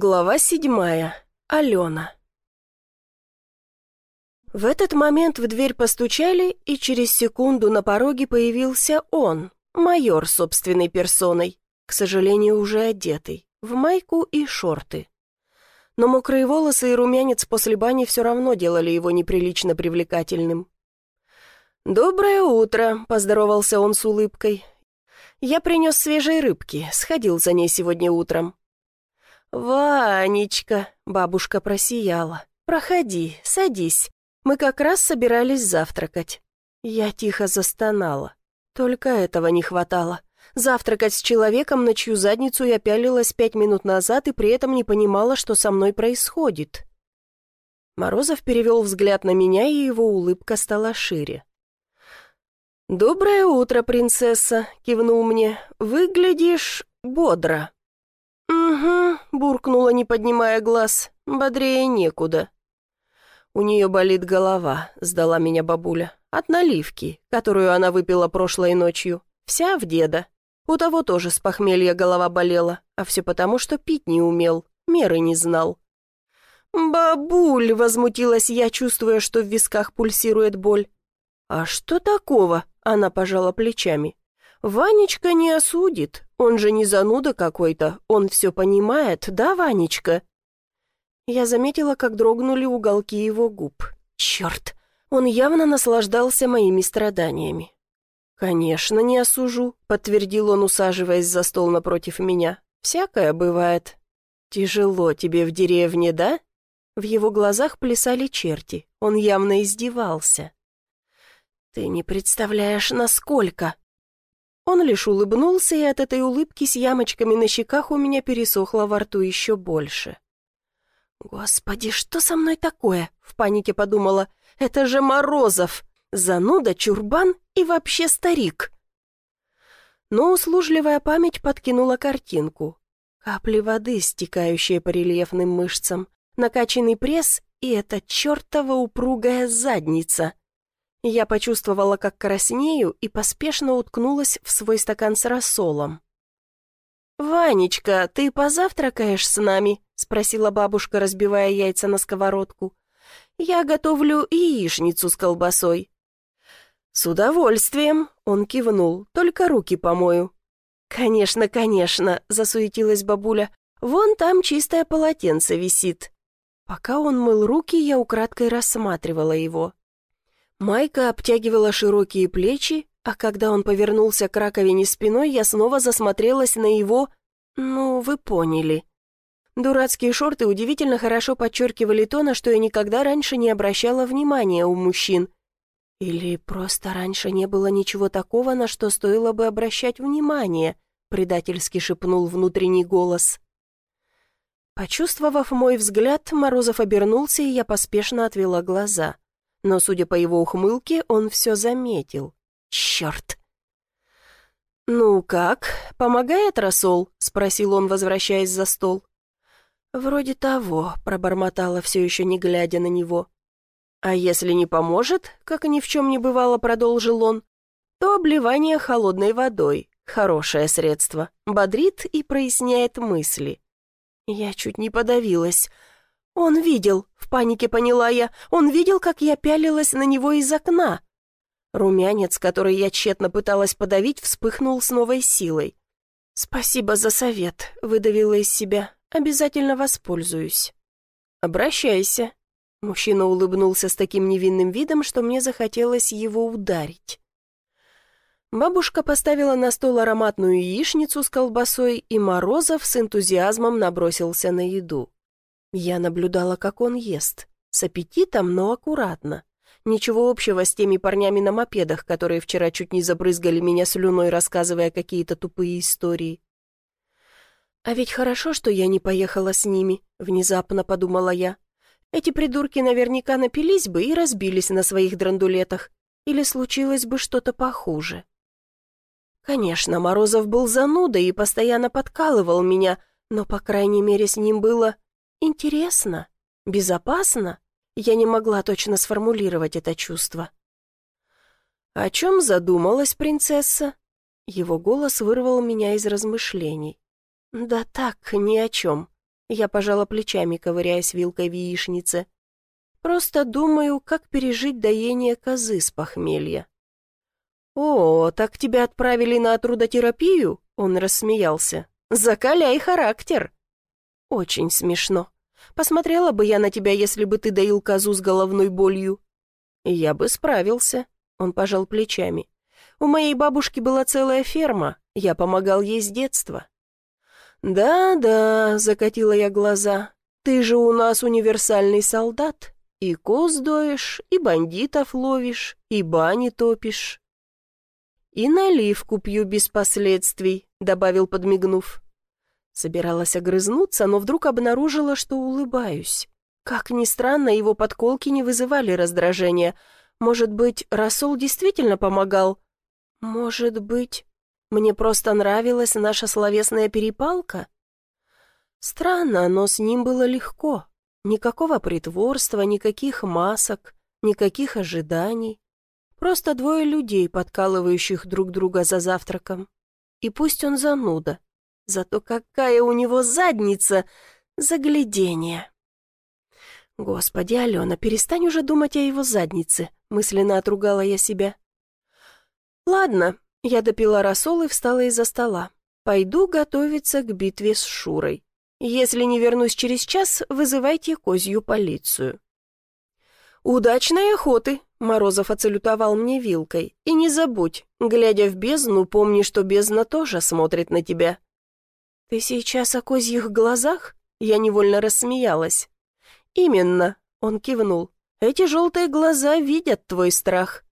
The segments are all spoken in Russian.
Глава седьмая. Алена. В этот момент в дверь постучали, и через секунду на пороге появился он, майор собственной персоной, к сожалению, уже одетый, в майку и шорты. Но мокрые волосы и румянец после бани все равно делали его неприлично привлекательным. «Доброе утро», — поздоровался он с улыбкой. «Я принес свежей рыбки, сходил за ней сегодня утром». «Ванечка!» — бабушка просияла. «Проходи, садись. Мы как раз собирались завтракать». Я тихо застонала. Только этого не хватало. Завтракать с человеком, на чью задницу я пялилась пять минут назад и при этом не понимала, что со мной происходит. Морозов перевел взгляд на меня, и его улыбка стала шире. «Доброе утро, принцесса», — кивнул мне. «Выглядишь бодро». «Угу», — буркнула, не поднимая глаз, — «бодрее некуда». «У нее болит голова», — сдала меня бабуля, — «от наливки, которую она выпила прошлой ночью. Вся в деда. У того тоже с похмелья голова болела, а все потому, что пить не умел, меры не знал». «Бабуль!» — возмутилась я, чувствуя, что в висках пульсирует боль. «А что такого?» — она пожала плечами. «Ванечка не осудит, он же не зануда какой-то, он все понимает, да, Ванечка?» Я заметила, как дрогнули уголки его губ. «Черт, он явно наслаждался моими страданиями». «Конечно, не осужу», — подтвердил он, усаживаясь за стол напротив меня. «Всякое бывает». «Тяжело тебе в деревне, да?» В его глазах плясали черти, он явно издевался. «Ты не представляешь, насколько!» Он лишь улыбнулся, и от этой улыбки с ямочками на щеках у меня пересохло во рту еще больше. «Господи, что со мной такое?» — в панике подумала. «Это же Морозов! Зануда, чурбан и вообще старик!» Но услужливая память подкинула картинку. Капли воды, стекающие по рельефным мышцам, накачанный пресс и эта чертова упругая задница. Я почувствовала, как краснею, и поспешно уткнулась в свой стакан с рассолом. «Ванечка, ты позавтракаешь с нами?» — спросила бабушка, разбивая яйца на сковородку. «Я готовлю яичницу с колбасой». «С удовольствием», — он кивнул, — «только руки помою». «Конечно, конечно», — засуетилась бабуля. «Вон там чистое полотенце висит». Пока он мыл руки, я украдкой рассматривала его. Майка обтягивала широкие плечи, а когда он повернулся к раковине спиной, я снова засмотрелась на его... Ну, вы поняли. Дурацкие шорты удивительно хорошо подчеркивали то, на что я никогда раньше не обращала внимания у мужчин. Или просто раньше не было ничего такого, на что стоило бы обращать внимание, предательски шепнул внутренний голос. Почувствовав мой взгляд, Морозов обернулся, и я поспешно отвела глаза но, судя по его ухмылке, он все заметил. Черт! «Ну как, помогает рассол?» — спросил он, возвращаясь за стол. «Вроде того», — пробормотала, все еще не глядя на него. «А если не поможет, как ни в чем не бывало», — продолжил он, «то обливание холодной водой. Хорошее средство. Бодрит и проясняет мысли». Я чуть не подавилась. «Он видел», — в панике поняла я, «он видел, как я пялилась на него из окна». Румянец, который я тщетно пыталась подавить, вспыхнул с новой силой. «Спасибо за совет», — выдавила из себя. «Обязательно воспользуюсь». «Обращайся». Мужчина улыбнулся с таким невинным видом, что мне захотелось его ударить. Бабушка поставила на стол ароматную яичницу с колбасой, и Морозов с энтузиазмом набросился на еду. Я наблюдала, как он ест. С аппетитом, но аккуратно. Ничего общего с теми парнями на мопедах, которые вчера чуть не забрызгали меня слюной, рассказывая какие-то тупые истории. «А ведь хорошо, что я не поехала с ними», — внезапно подумала я. «Эти придурки наверняка напились бы и разбились на своих драндулетах. Или случилось бы что-то похуже». Конечно, Морозов был занудой и постоянно подкалывал меня, но, по крайней мере, с ним было Интересно? Безопасно? Я не могла точно сформулировать это чувство. «О чем задумалась принцесса?» Его голос вырвал меня из размышлений. «Да так, ни о чем. Я пожала плечами, ковыряясь вилкой в яичнице. «Просто думаю, как пережить доение козы с похмелья». «О, так тебя отправили на трудотерапию?» Он рассмеялся. «Закаляй характер!» «Очень смешно. Посмотрела бы я на тебя, если бы ты доил козу с головной болью». «Я бы справился», — он пожал плечами. «У моей бабушки была целая ферма, я помогал ей с детства». «Да-да», — закатила я глаза, — «ты же у нас универсальный солдат. И коз доешь, и бандитов ловишь, и бани топишь». «И наливку пью без последствий», — добавил, подмигнув. Собиралась огрызнуться, но вдруг обнаружила, что улыбаюсь. Как ни странно, его подколки не вызывали раздражения. Может быть, рассол действительно помогал? Может быть, мне просто нравилась наша словесная перепалка? Странно, но с ним было легко. Никакого притворства, никаких масок, никаких ожиданий. Просто двое людей, подкалывающих друг друга за завтраком. И пусть он зануда. Зато какая у него задница! Заглядение! Господи, Алена, перестань уже думать о его заднице, мысленно отругала я себя. Ладно, я допила рассол и встала из-за стола. Пойду готовиться к битве с Шурой. Если не вернусь через час, вызывайте козью полицию. «Удачной охоты!» — Морозов оцелютовал мне вилкой. «И не забудь, глядя в бездну, помни, что бездна тоже смотрит на тебя». «Ты сейчас о козьих глазах?» Я невольно рассмеялась. «Именно», — он кивнул. «Эти желтые глаза видят твой страх».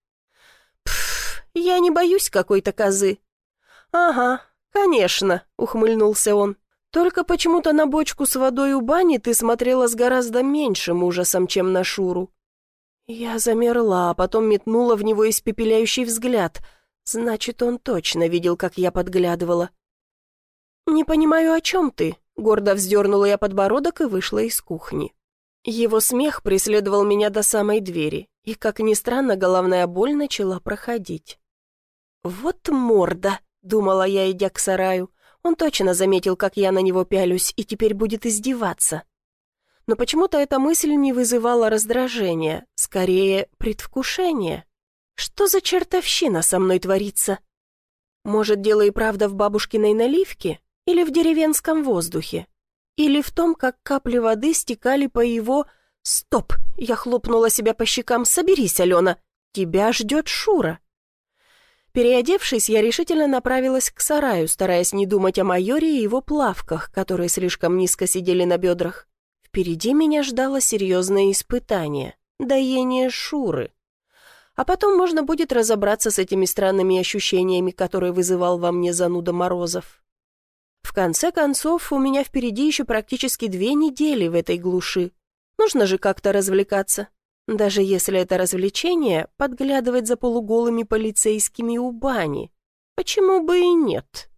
«Пф, я не боюсь какой-то козы». «Ага, конечно», — ухмыльнулся он. «Только почему-то на бочку с водой у бани ты смотрела с гораздо меньшим ужасом, чем на Шуру». Я замерла, а потом метнула в него испепеляющий взгляд. Значит, он точно видел, как я подглядывала. «Не понимаю, о чем ты?» Гордо вздернула я подбородок и вышла из кухни. Его смех преследовал меня до самой двери, и, как ни странно, головная боль начала проходить. «Вот морда!» — думала я, идя к сараю. Он точно заметил, как я на него пялюсь, и теперь будет издеваться. Но почему-то эта мысль не вызывала раздражения, скорее, предвкушения. Что за чертовщина со мной творится? Может, дело и правда в бабушкиной наливке? Или в деревенском воздухе? Или в том, как капли воды стекали по его... Стоп! Я хлопнула себя по щекам. Соберись, Алена. Тебя ждет Шура. Переодевшись, я решительно направилась к сараю, стараясь не думать о майоре и его плавках, которые слишком низко сидели на бедрах. Впереди меня ждало серьезное испытание — доение Шуры. А потом можно будет разобраться с этими странными ощущениями, которые вызывал во мне зануда Морозов. В конце концов, у меня впереди еще практически две недели в этой глуши. Нужно же как-то развлекаться. Даже если это развлечение — подглядывать за полуголыми полицейскими у бани. Почему бы и нет?»